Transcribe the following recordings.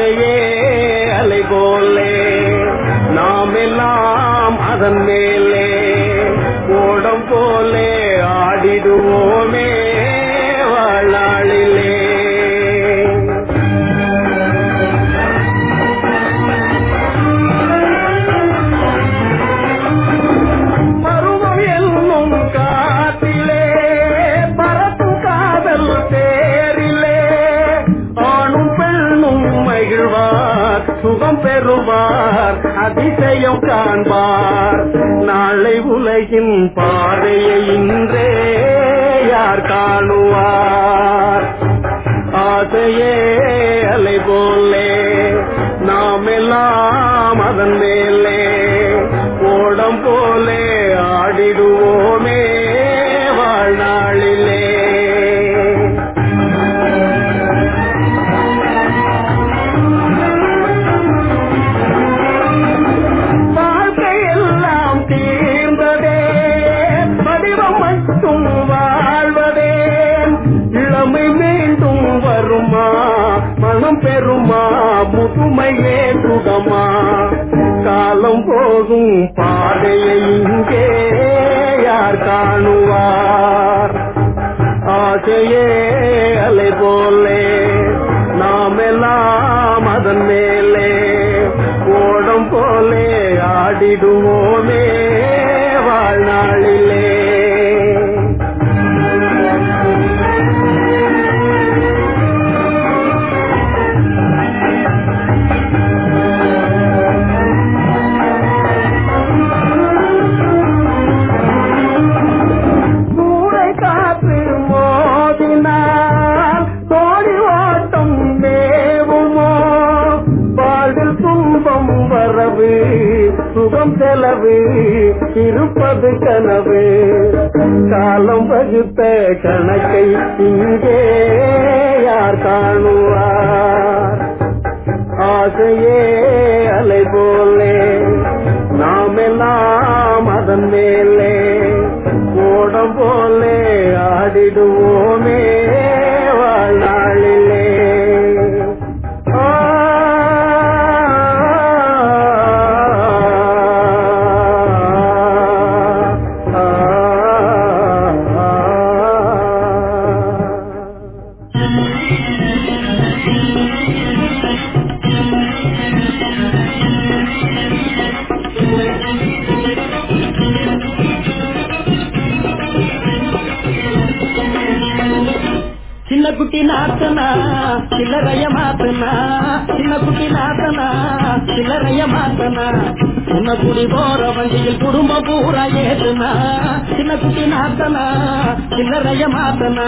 ஆசையே அலை போலே. நாம் எல்லாம் அதன் மேலே. ஓடம் போலே ஆடிடுவோமே. பெறுவார் அதிசயம் காண்பார். நாளை உலகின் பாதையை இன்றே யார் காணுவார்? ஆசையே அலை போலே நாம் எல்லாம் அதன் மேலே ஓடம் போலே ஆடிடுவோம். வாழ்க்கையே அலை போலே நாம் எல்லாம் அதன் மேலே. ஓடம் போலே ஆடிடுவோமே வாழ்நாளே. இருப்பது கனவு. காலம் வகுத்த கணக்கை இங்கே யார் காணுவார்? ஆசையே சின்ன குடி போற வண்டியில் குடும்ப பூரா ஏற்றுனா சின்ன குட்டி நாத்தனா சில்லறைய மாத்தனா.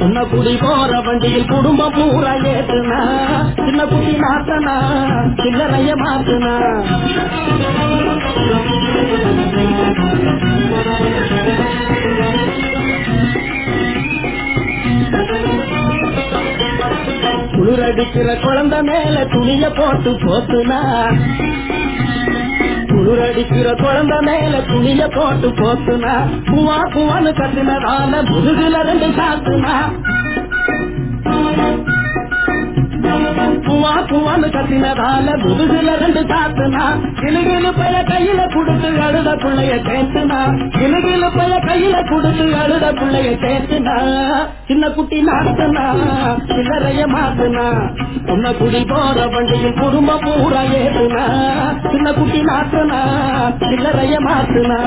சின்ன குடி போற வண்டியில் குடும்ப பூரா ஏற்றுனா சின்ன குட்டி நாத்தனா சில்லறைய மாத்தனா. குளிரடிக்கிற குழந்தை மேல துணிய போட்டு போத்துனா குளிரடிக்கிற குழந்த மேல துணிய போட்டு போத்துனா குவா குவான்னு கத்துனதால முதுகுல ரெண்டு சாத்துனா. பூ குவா கத்தினதால முதுகுல ரெண்டு தாத்துனா கிளுகிழு பல கையில குடுத்து அழுத பிள்ளைய சேர்த்துனா. கிளுகிழு பல கையில குடுத்து அழுத பிள்ளைய சேர்த்துனா. சின்ன குட்டி நாத்துனா சில்லறைய மாத்துனா. உன்ன குடி போற வண்டியில் குடும்ப பூரா ஏத்துனா சின்ன குட்டி நாத்துனா சில்லறைய மாத்துனா.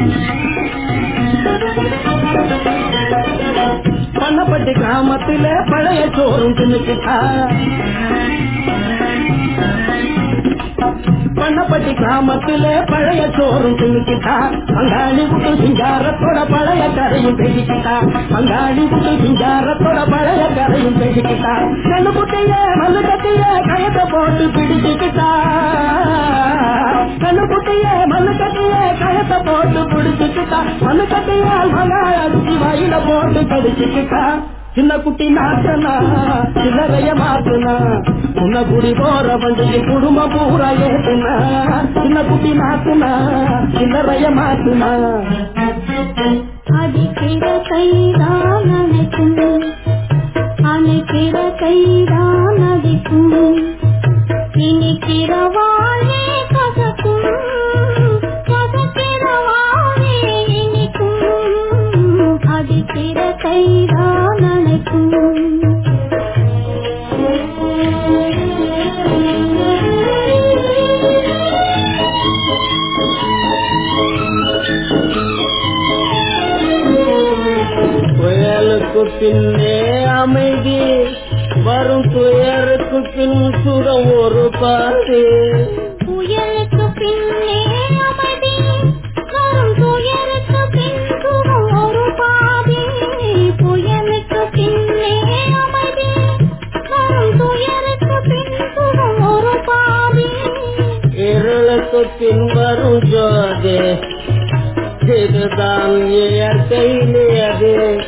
Thank you. பண்ணப்பட்டு கிராமத்துல பழைய சோறும் தின்னுக்கிட்டா பண்ணப்பட்டி கிராமத்துல பழைய சோறும் தின்னுக்கிட்டா பங்காளி விட்டு சிங்காரத்தோட பழைய கரையும் பேசிக்கிட்டா பங்காளி விட்டு சிங்காரத்தோட பழைய கரையும் பேசிக்கிட்டா கண்ணு குட்டிய மல்லு கட்டிய கயத்தை போட்டு பிடிச்சுக்கிட்டா போட்டு பிடிச்சுக்கிட்டா. மல்லு கட்டையால் மகாள் அடிச்சு வாயில போட்டு கடிச்சுக்கிட்டா. சின்ன குட்டி நாட்டனா சில்லறைய மாத்துனா. உன்ன குடி போற வண்டியில் குடும்பம் பூரா ஏத்துனா. சின்ன குட்டி நாட்டுனா சில்லறைய மாத்துனா. அடிக்கிற கைதான் அணைக்கும். அணைக்கிற கைதான் அடிக்கும் பின்னே அமைதி. வரும் துயருக்கு பின் சுகம் ஒரு பாரு புயலுக்கு பின்னே அமைதி. வரும் துயருக்கு பின் சுகம் ஒரு பாதி. புயலுக்கு பின்னே அமைதி. வரும் துயருக்கு பின் சுகம் ஒரு பாதி. இருளுக்கு பின் வரும் ஜோதி இதுதான் இயற்கை நியது.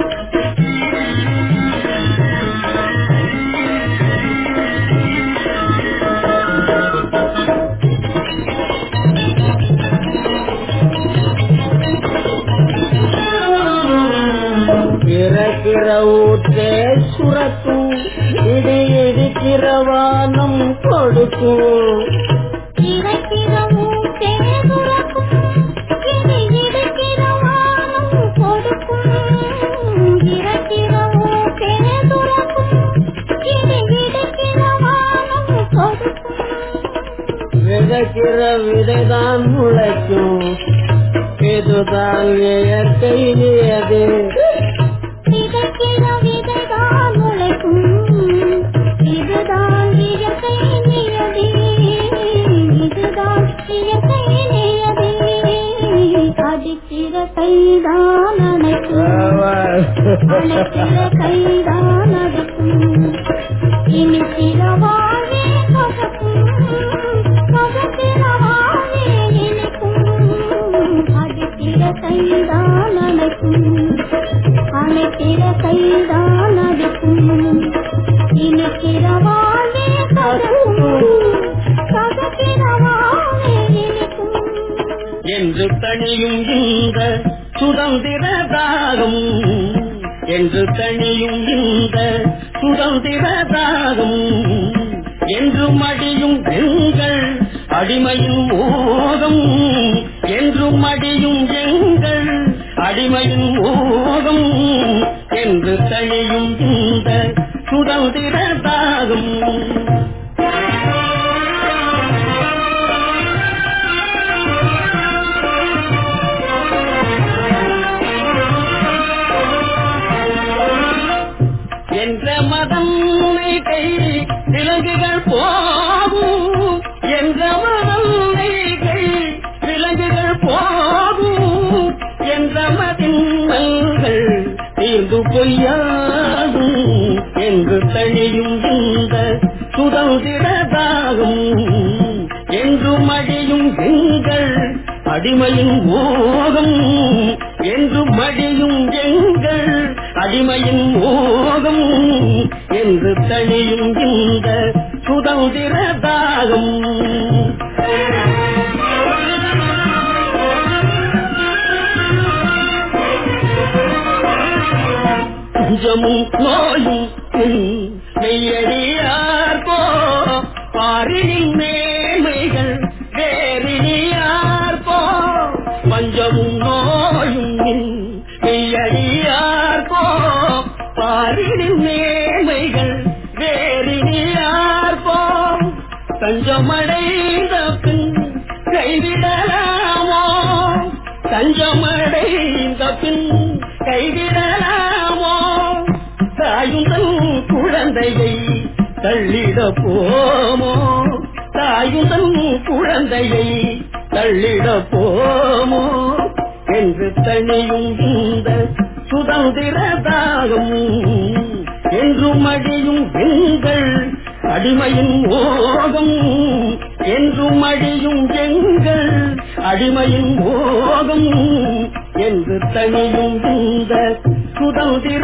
அடிக்கிற கைதான் அணைக்கும் அணைக்கிற கைதான் அடிக்கும் இனிக்கிற வாழே கசக்கும் கசக்கிற வாழே இனிக்கும் அடிக்கிற கைதான் அணைக்கும் அணைக்கிற கைதான் அடிக்கும் இனிக்கிற வாழே கசக்கும் என்று தனியும் இந்த சுதந்திர தாகம் என்று தனியும் இந்த சுதந்திர தாகம் என்று மடியும் எங்கள் அடிமையின் ஓகம் என்று மடியும் எங்கள் அடிமையின் ஓகம் என்று தனியும் இந்த சுதந்திர தாகம் அடிமையின் ஓகம் என்று மடியும் எங்கள் அடிமையின் ஓகம் என்று தழியும் இந்த சுதந்திர தாகம். குஞ்சமும் நோயும் மெய்யடியார் போ பாரினின் குழந்தையை தள்ளிட போமோ? என்று தனியும் இந்த சுதந்திர தாகம் என்றும் அழியும் எங்கள் அடிமையின் மோகம் என்றும் அழியும் எங்கள் அடிமையின் மோகம் என்று தனியும் இந்த சுதந்திர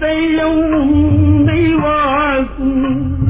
بين أمي وعكم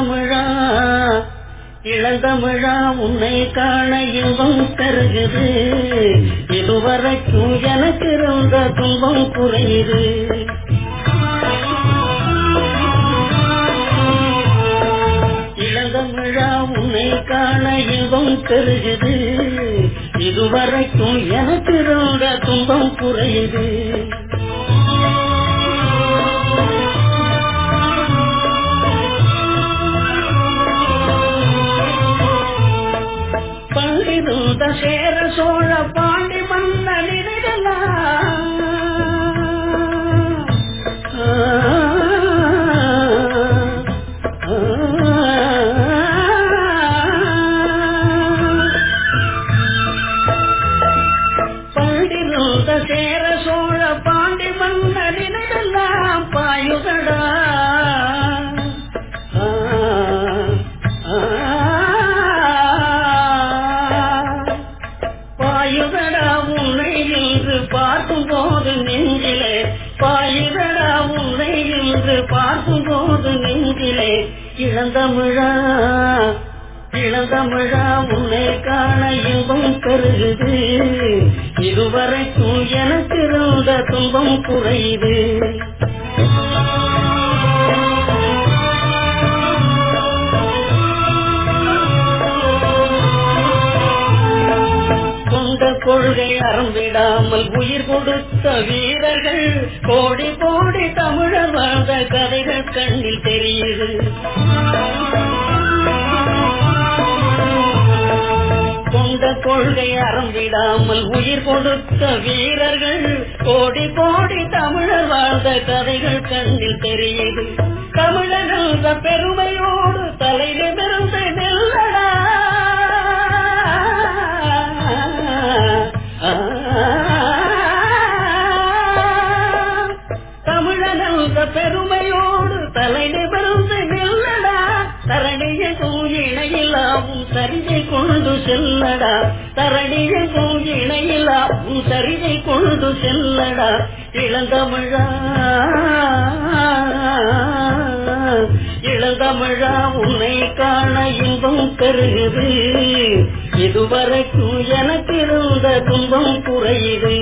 இளந்தமிழா இளந்தமிழா உன்னை காண இன்பம் கருகுது இதுவரைக்கும் எனக்கு இருந்த துன்பம் குறையுது இளந்தமிழா உன்னை காண இன்பம் பெருகுது இதுவரைக்கும் எனக்கு இருந்த துன்பம் குறையுது பண்டிருந்த சேர சோழ பாண்டி மன்னனிடலாம் பாயுகடா. பாயுதடா உன்னை என்று பார்க்கும் போது நெஞ்சிலே. பாயுதடா உன்னை என்று பார்க்கும் போது நெஞ்சிலே இளந்தமிழா. தமிழா உன்னை காண இன்பம் பெருகுது இதுவரைக்கும் எனக்கு இருந்த துன்பம் குறையுது. கொள்கை அறம்பிடாமல் உயிர் கொடுத்த வீரர்கள். கோடி கோடி தமிழர் வாழ்ந்த கதைகள் கண்ணில் தெரியுது. கொண்ட கொள்கை அறந்திடாமல் உயிர் கொடுத்த வீரர்கள். கோடி கோடி தமிழர் வாழ்ந்த கதைகள் கண்ணில் தெரியுது. தமிழர்கள் பெருமையோடு தலை கொண்டு செல்லடா தரணிய உன் சரிதை கொண்டு செல்லடா. இளந்தமிழா இளந்தமிழா உன்னை காண இன்பம் கருகுது இதுவரைக்கும் எனக்கு இருந்த துன்பம் குறையுது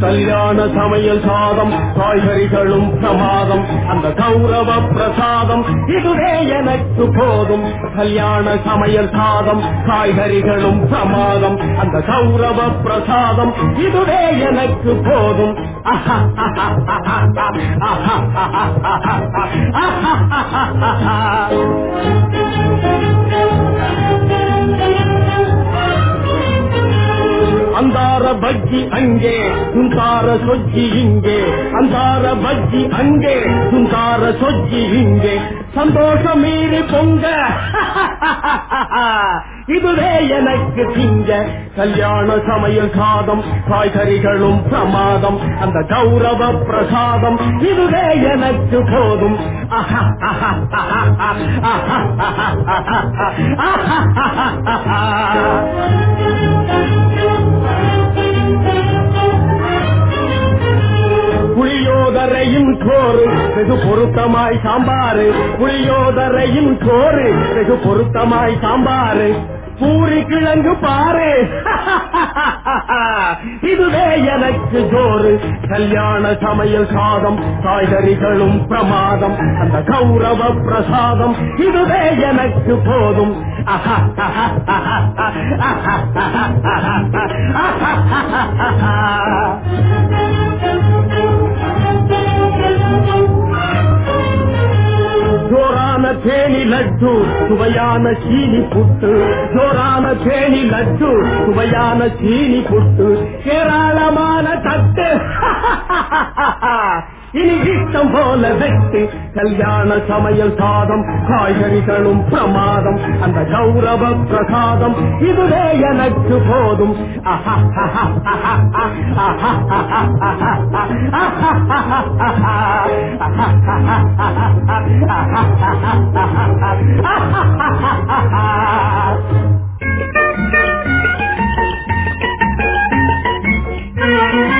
கல்யாண சமையல் சாதம் காய்கறிகளும் பிரமாதம் அந்த கௌரவ பிரசாதம் இதுவே எனக்கு போதும். கல்யாண சமையல் சாதம் காய்கறிகளும் பிரமாதம் அந்த கௌரவ பிரசாதம் இதுவே எனக்கு போதும். அந்தார பஜ்ஜி அங்கே சுந்தார சொஜ்ஜி இங்கே. அந்தார பஜ்ஜி அங்கே சுந்தார சொஜ்ஜி இங்கே. சந்தோஷம் மீறி பொங்க. இதுவே எனக்கு திங்க கல்யாண சமய சாதம் காய்கறிகளும் பிரமாதம் அந்த கௌரவ பிரசாதம். இதுவே எனக்கு போதும். புளியோதரையும் சோறு வெகு பொருத்தமாய் சாம்பாரு புளியோதரையும் சோறு வெகு பொருத்தமாய் சாம்பாரு பூரி கிழங்கு பாரு. இதுவே எனக்கு ஜோறு கல்யாண சமையல் சாதம் காய்கறிகளும் பிரமாதம். அந்த கௌரவ பிரசாதம் இதுவே எனக்கு போதும். ஜோரான தேனி லட்டு சுவையான சீனி புட்டு. ஜோரான தேனி லட்டு சுவையான சீனி புட்டு. ஏராளமான தட்டு. இனி இஷ்டம் போல வெட்டு கல்யாண சமையல் சாதம் காய்கறிகளும் பிரமாதம் அந்த கௌரவ பிரசாதம் இதுவே எனக்கு போதும் Thank you.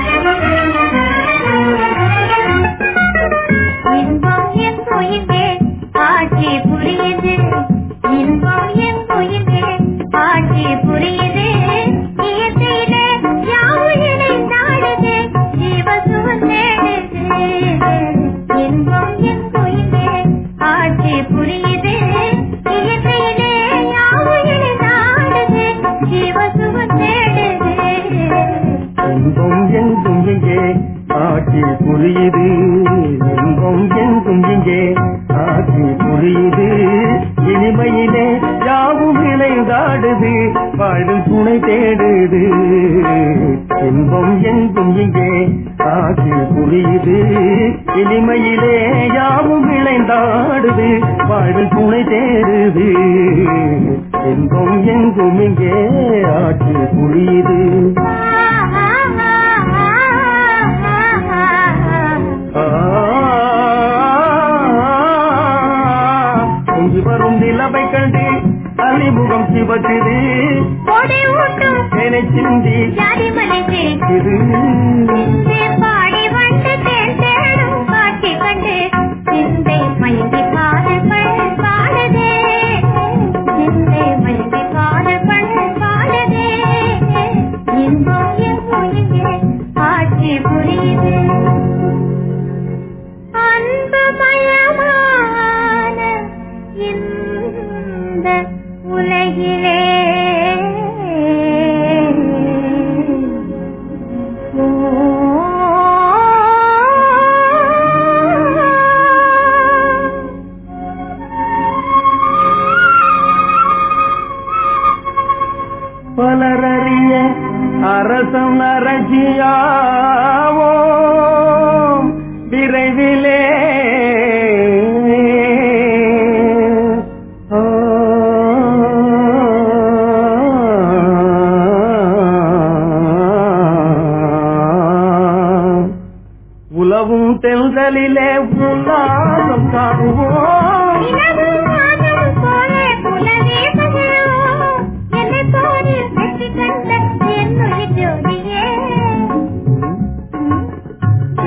உலவும் தென்றலிலே உல்லாசம் காணுவோம்.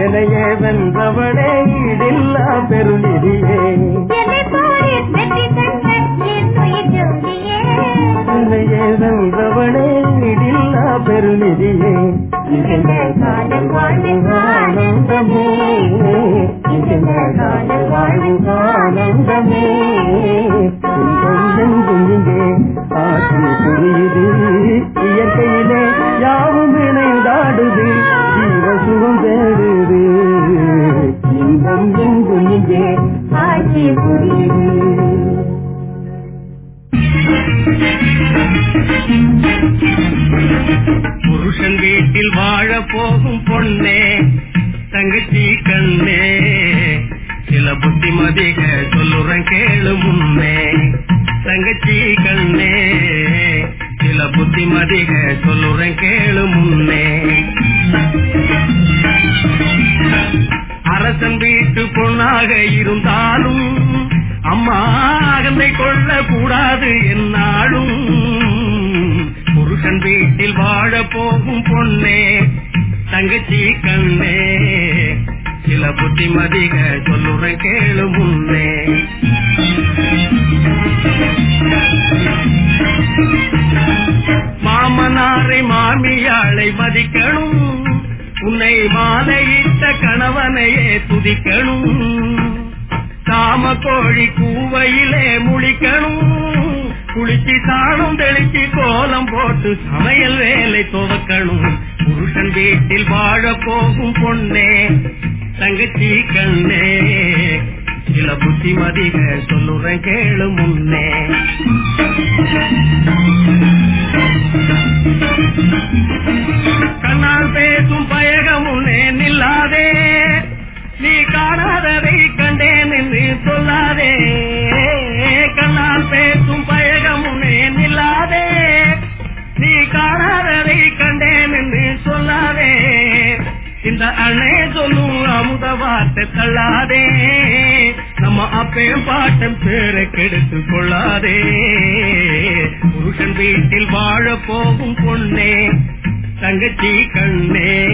என்னையே வென்றவளே இடில்லா பெருநிதியே. என்னையே வென்றவளே இடில்லா பெருநிதியே. வாழ்வின் வாழ்வின் ஆனந்தமே இந்த கால வாழ்வின் ஆனந்தமே இங்கே ஆற்றல் புரியுது இயற்கையிலே யாவும் இணைந்தாடுது. ஜீவ சுகம் தேடு வாழ போகும் பொண்ணே. தங்கச்சி செலுத்தி சாணம் தெளித்தி கோலம் போட்டு சமையல் வேலை துவக்கணும். புருஷன் வீட்டில் வாழ போகும் பொண்ணே தங்கச்சி கண்ணே. சில புத்திமதிக சொல்லுறேன் கேளு முன்னே. கண்ணால் பேசும் பயகமுன்னே நில்லாதே. நீ காணாததை கண்டேன் என்று சொல்லாதே. இந்த அணை சொல்லும் அமுத வார்த்தை தள்ளாதே. நம்ம அப்பையும் பாட்டம் பேரை கெடுத்து கொள்ளாதே. புருஷன் வீட்டில் வாழ போகும் பொண்ணே தங்கச்சி கண்ணே.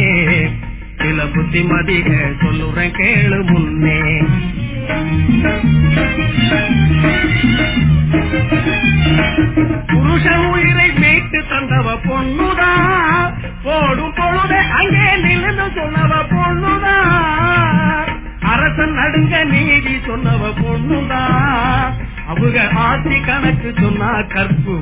சில புத்திமதிக சொல்லுறேன் கேளு முன்னே. கற்பு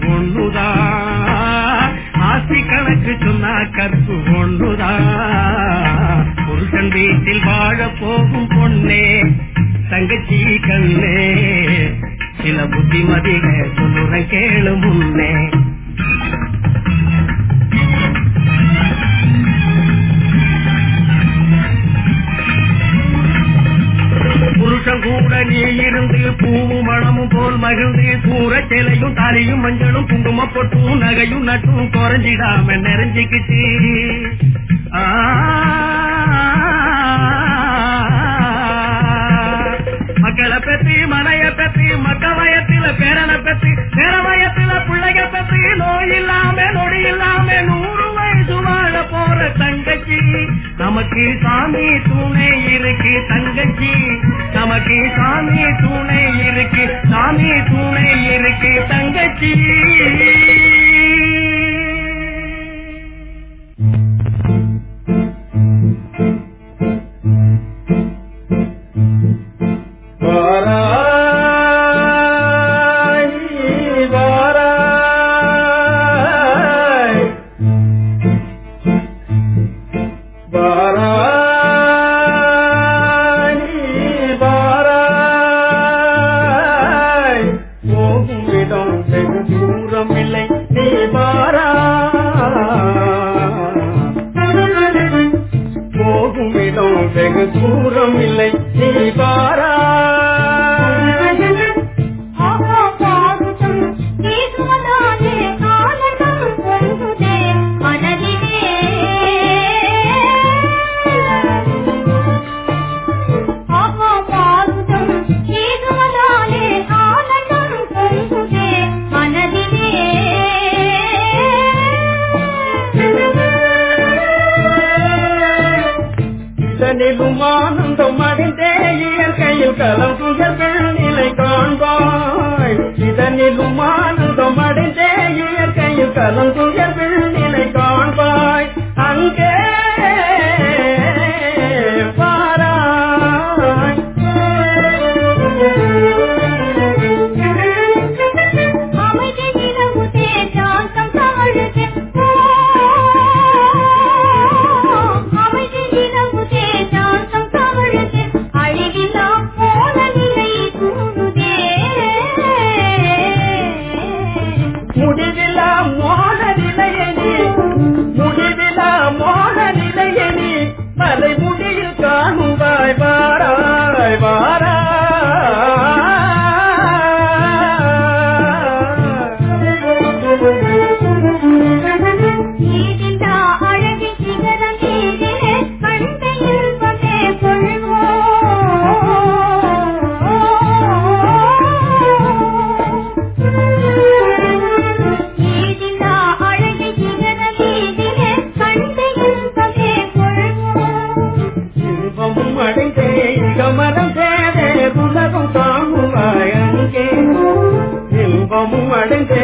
பொட்டும் நகையும் நட்டும் குறைஞ்சிடாம நிறைஞ்சிக்கிட்டு ஆ. மக்களை பத்தி மனைய பத்தி மக்க வயத்தில பேரனை பத்தி பேர பிள்ளைய பத்தி நோய் இல்லாம நொடி இல்லாம நூறு வயசு வாழ போற தங்கச்சி. நமக்கு சாமி துணை இருக்கு தங்கச்சி. நமக்கு சாமி தூணை இருக்கு சாமி தூணை இருக்கு தங்கச்சி. வெகு தூரம் இல்லை. அடைந்தே